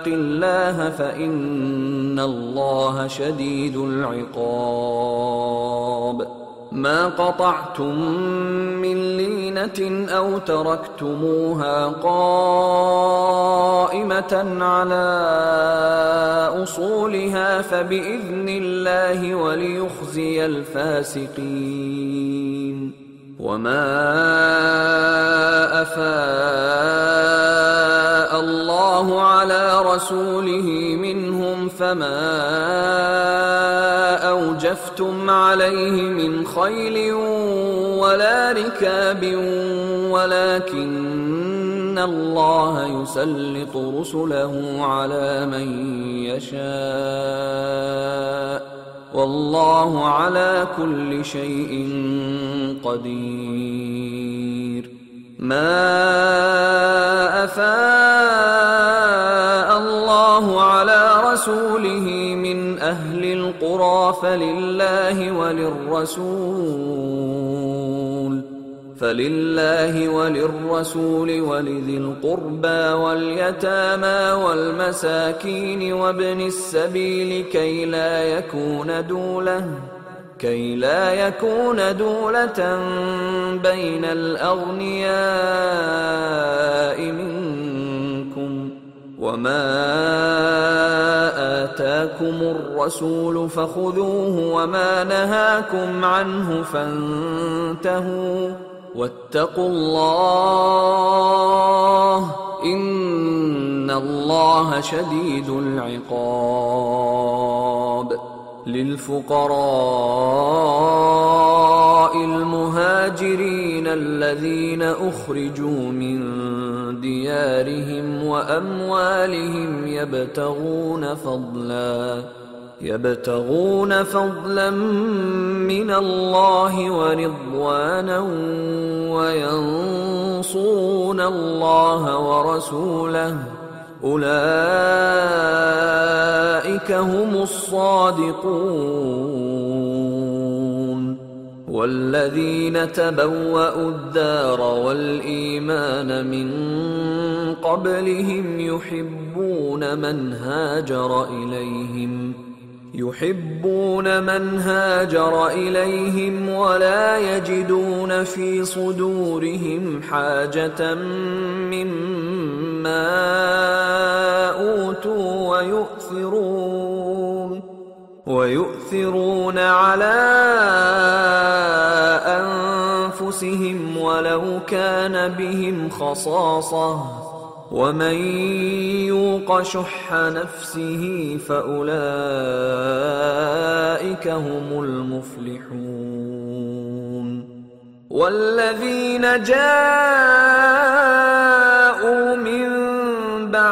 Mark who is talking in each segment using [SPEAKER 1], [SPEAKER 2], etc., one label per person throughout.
[SPEAKER 1] واتق الله فان الله شديد العقاب ما قطعتم من لينه او تركتموها قائمه على اصولها فباذن الله وليخزي الفاسقين وما أفاد ورسوله منهم فما اوجفتم عليه من خيل ولا ركاب ولكن الله يسلط رسله على من يشاء والله على كل شيء قدير ما افاق ورسوله من أهل القرى فلله وللرسول فلله وللرسول ولذي القربى واليتامى والمساكين وابن السبيل كي لا يكون دوله كي لا يكون دولة بين الأغنياء من وما اتاكم الرسول فخذوه وما نهاكم عنه فانتهوا واتقوا الله ان الله شديد العقاب للفقراء المهاجرين الذين اخرجوا من ديارهم واموالهم يبتغون فضلا يبتغون فضلا من الله ورضوانا وينصرون الله ورسوله اولئك هم الصادقون والذين تبوأوا الدار والايمان من قبلهم يحبون من هاجر اليهم يحبون من هاجر اليهم ولا يجدون في صدورهم حاجه مما ويؤثرون على انفسهم ولو كان بهم خصاصه ومن يوق شح نفسه فاولئك هم المفلحون والذين جاءوا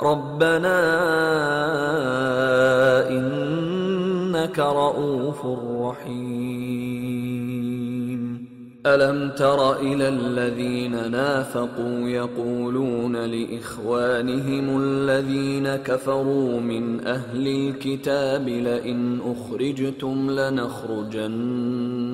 [SPEAKER 1] ربنا انك رؤوف رحيم الم تر الى الذين نافقوا يقولون لاخوانهم الذين كفروا من اهل الكتاب لئن اخرجتم لنخرجن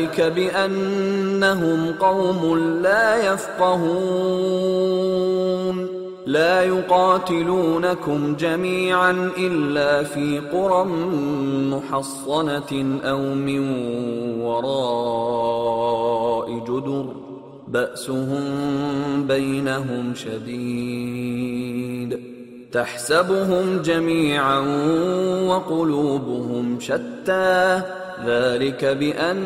[SPEAKER 1] ذلك بانهم قوم لا يفقهون لا يقاتلونكم جميعا الا في قرى محصنه او من وراء جدر باسهم بينهم شديد تحسبهم جميعا وقلوبهم شتى ذلك بان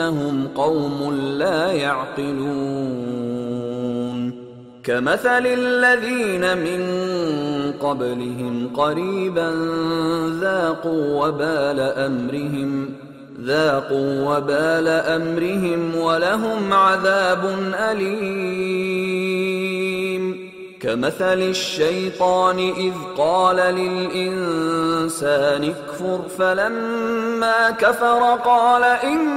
[SPEAKER 1] انهم قوم لا يعقلون كمثل الذين من قبلهم قريبا ذاقوا وبال امرهم ذاقوا وبال امرهم ولهم عذاب اليم كمثل الشيطان اذ قال للانسان اكفر فلما كفر قال ان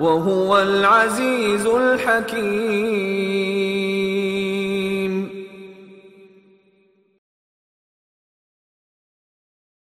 [SPEAKER 1] وهو العزيز الحكيم